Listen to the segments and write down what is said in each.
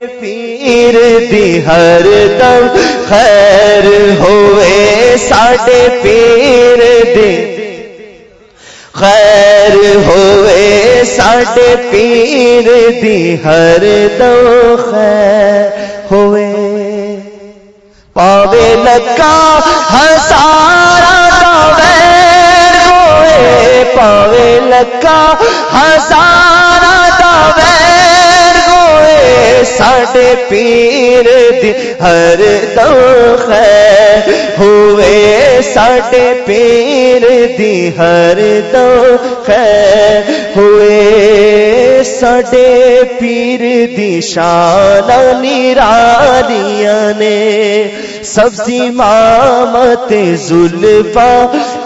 پیر دی ہر دم خیر ہوئے، ساڈے پیر دی خیر ہوئے، ساڈے پیر دی ہر دم خیر ہوئے۔ پاوے لکا ہزارا ساڈے پیر دی ہر دم خیر ہوئے ساڈے پیر دی ہر دم خیر ہوئے ساڈے پیر دی شان نیرالیاں نے سبزی مامت زلفا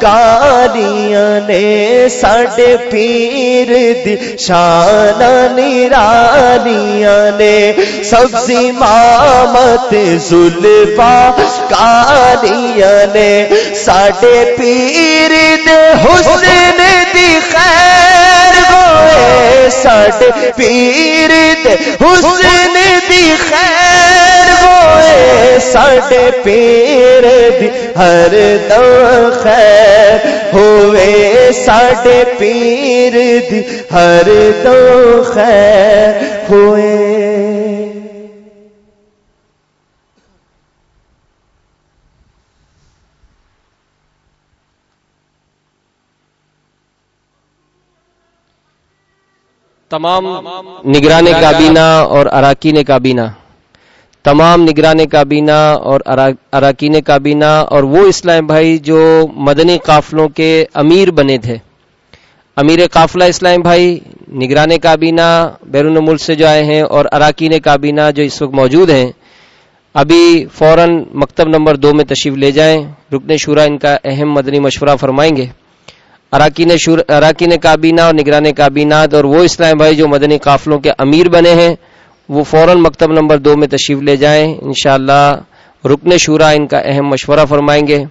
کالیاں نے ساڈے پیر دی شان نیرالیاں نے سبزی مامت زلفا کالیاں نے ساڈے پیر دے حسن دی خیر ہوئے ساڈے پیر دے حسن دی خیر ہوئے ساڈے پیر دی ہر دم خیر ہوئے ساڈے پیر دی ہر دم خیر ہوئے۔ تمام نگران کابینہ اور اراکین کابینہ۔ تمام نگران کابینہ اور اراکین کابینہ اور وہ اسلام بھائی جو مدنی قافلوں کے امیر بنے تھے۔ امیر قافلہ اسلام بھائی، نگران کابینہ بیرون ملک سے جو آئے ہیں اور اراکین کابینہ جو اس وقت موجود ہیں، ابھی فوراً مکتب نمبر دو میں تشریف لے جائیں۔ رکن شورا ان کا اہم مدنی مشورہ فرمائیں گے۔ اراکین اراکین کابینہ اور نگران کابینات اور وہ اسلام بھائی جو مدنی قافلوں کے امیر بنے ہیں وہ فوراً مکتب نمبر دو میں تشریف لے جائیں۔ انشاءاللہ رکن شورا ان کا اہم مشورہ فرمائیں گے۔